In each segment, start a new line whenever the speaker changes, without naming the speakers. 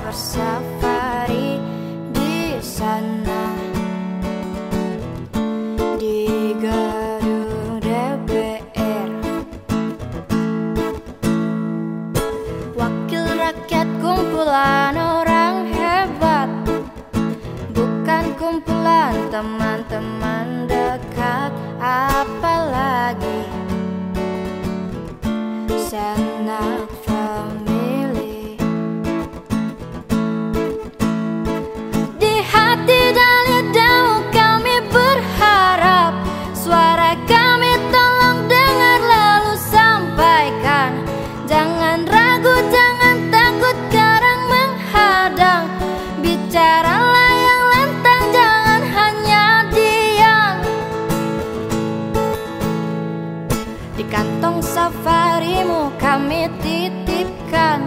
bersafari di sana. Di gedung DPR wakil rakyat kumpulan orang hebat. Bukan kumpulan teman-teman dekat apalagi. Senang safarimu kami titipkan.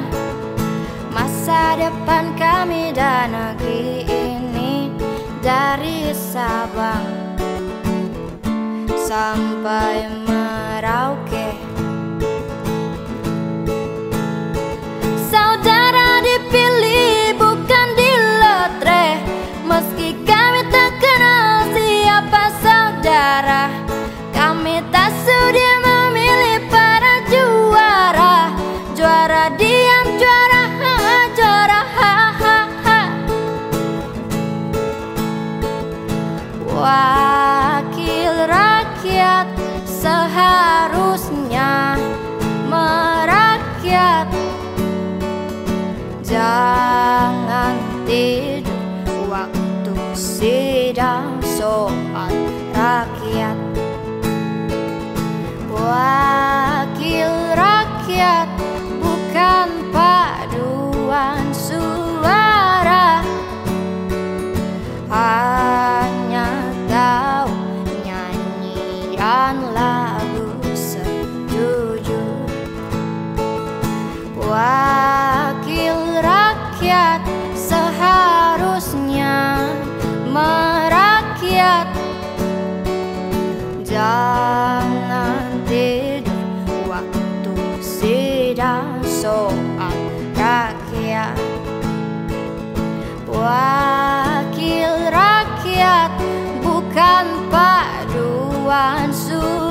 Masa depan kami dan negeri ini Dari Sabang. Sampai Merauke Wakil rakyat seharusnya merakyat. Jangan tidur waktu sidang soal rakyat. Wakil rakyat Wakil rakyat seharusnya merakyat. Jangan tidur waktu sidang soal rakyat. Wakil rakyat bukan paduan suara